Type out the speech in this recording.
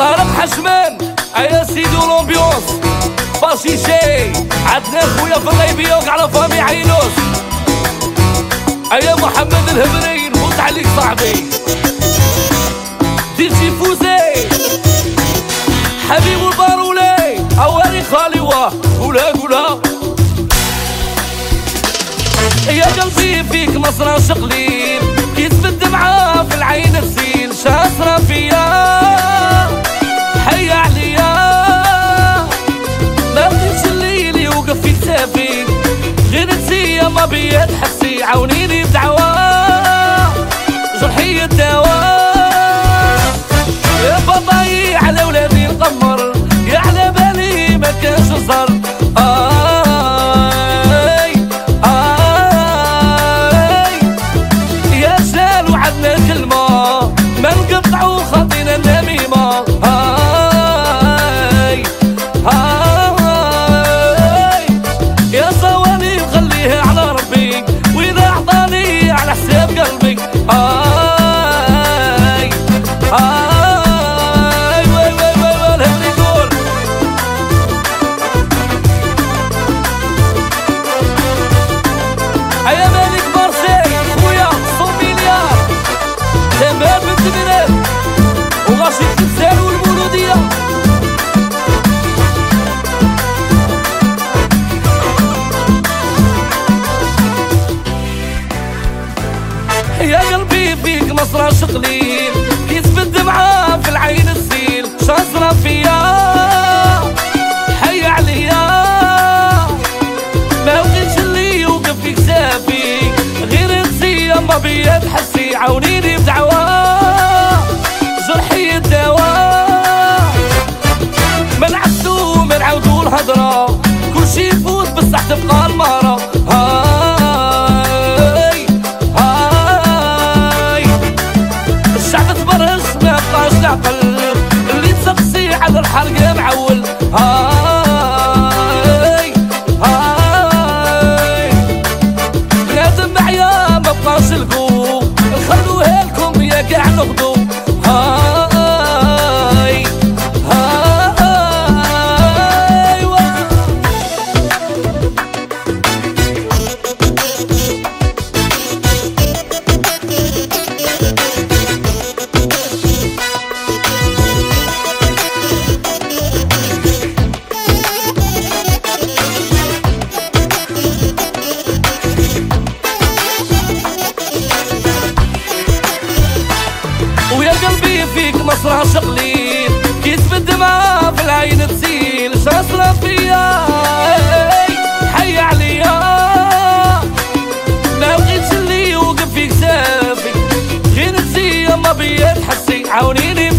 طارق حشمان أيا سيدو لومبيونس باشيشي عندنا خويا في الغيبية على فامي عينوس. أيا محمد الهبرين فوت عليك صاحبي. ديجي فوزي. حبيب البارولي اوالي خالي واه قولها قولها. يا قلبي فيك مصرى شقليل كيف الدمعة في العين تسيل شاسرة فيا. تحسي عاونيني يا قلبي فيك مصرى شقليل بالدمعة في العين تسيل شاسرة فيا حي عليا. ما بغيتش اللي يوقف في كتافي غير انتي اما بيا تحسي عاونيني بدعوة. جرحي الدواء. ما نعدو ما نعاودو الهضرة. كلشي يفوت بصح تبقى المهرة هاي هاي. الشعب تبرز العقل اللي تسقسي على الحرق معول. فيك مصرع شقليل. كيس بالدماء في العين تسيل. شاسرة فيا حي عليا. ما بغيتش اللي يوقف في كتافي غير انتي اما بيا تحسي عاونيني